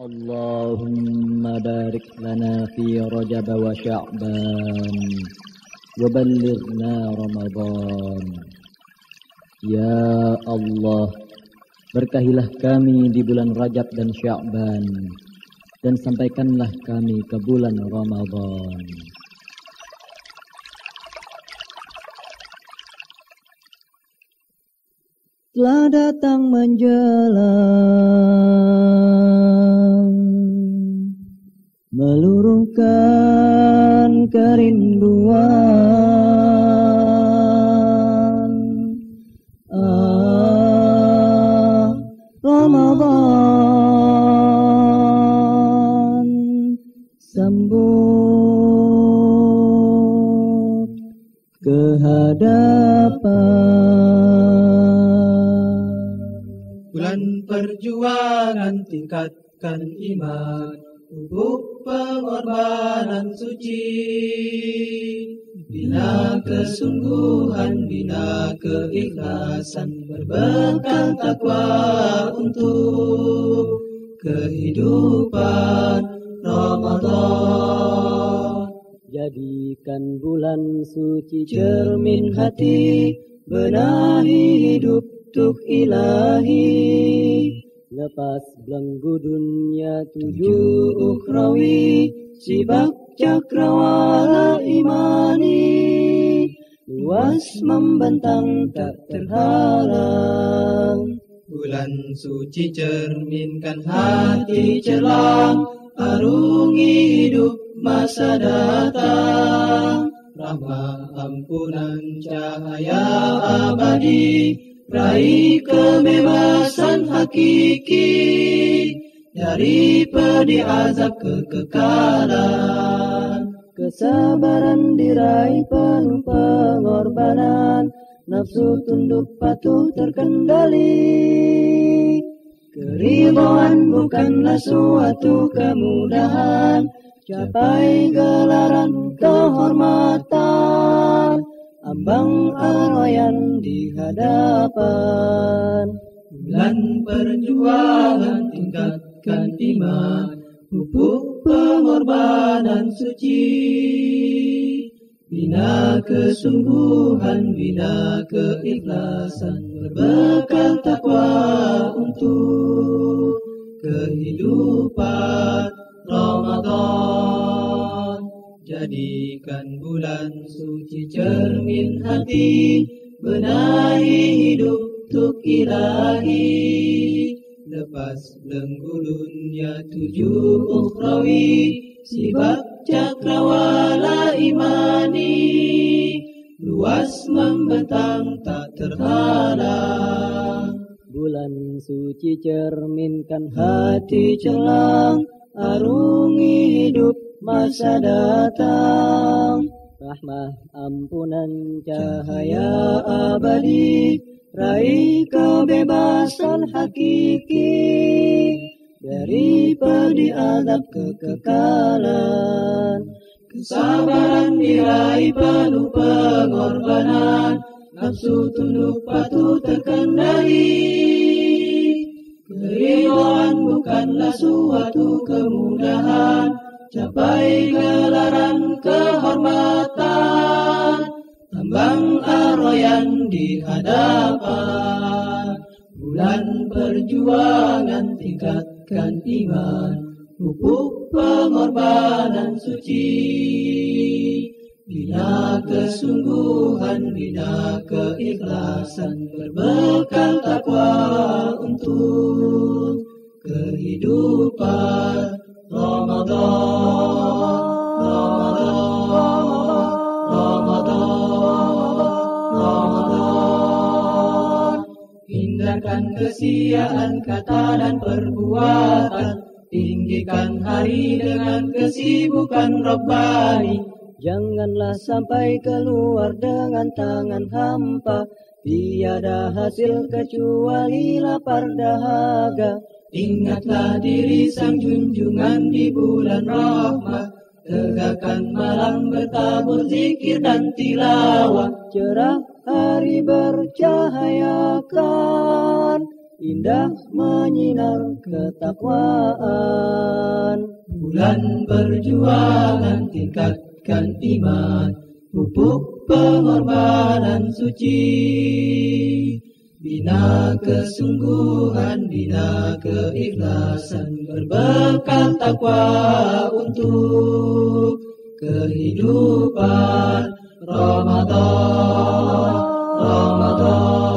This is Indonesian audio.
اللهم بارك لنا في رجب وشعبان وبلغنا رمضان يا الله berkahilah kami di bulan Rajab dan Sya'ban dan sampaikanlah kami ke bulan Ramadan telah datang menjelang meluruhkan kerinduan. Ah, Ramadan. Sambut kehadapan. Perjuangan tingkatkan iman Hubuk pengorbanan suci. Bina kesungguhan, bina keikhlasan Berbekal takwa untuk kehidupan Ramadan. Jadikan bulan suci cermin hati Benahi hidup untuk ilahi Lepas belenggu dunia tujuh ukrawi Sibak cakrawala imani. Luas membentang tak terhalang. Bulan suci cerminkan hati celang Arungi hidup masa datang. Rahmat ampunan cahaya abadi Raih kebebasan hakiki dari pedih azab kekekalan. Kesabaran diraih penuh pengorbanan, nafsu tunduk patuh terkendali. Keribuan bukanlah suatu kemudahan, capai gelaran kehormatan ambang arwayan di hadapan. Bulan perjuangan tingkatkan iman, pupuk pengorbanan suci. Bina kesungguhan, bina keikhlasan, berbekal takwa untuk kehidupan Ramadan. Jadikan bulan suci cermin hati Benahi hidup tuk ilahi. Lepas belenggu dunia tujuh ukhrawi Sibak cakrawala imani. Luas membentang tak terhalang. Bulan suci cerminkan hati celang Arungi hidup masa datang. Rahmah ampunan cahaya abadi. Raih kebebasan hakiki. Dari pedih azab kekekalan. Kesabaran diraih penuh pengorbanan. Nafsu tunduk patuh terkendali. Keridhaan bukanlah suatu kemudahan capai gelaran kehormatan tambang aroyan di hadapan. Bulan perjuangan tingkatkan iman pupuk pengorbanan suci. Bina kesungguhan, bina keikhlasan Berbekal takwa untuk kehidupan Hindarkan kesiaan kata dan perbuatan, tinggikan hari dengan kesibukan Rabbani. Janganlah sampai keluar dengan tangan hampa, tiada hasil kecuali lapar dahaga. Ingatlah diri sang junjungan di bulan rahmat Tegakkan malam bertabur zikir dan tilawah Cerah hari bercahayakan Indah menyinar ketakwaan Bulan perjuangan tingkatkan iman, pupuk pengorbanan suci. Bina kesungguhan, bina keikhlasan, berbekal takwa untuk kehidupan Ramadan. Ramadan.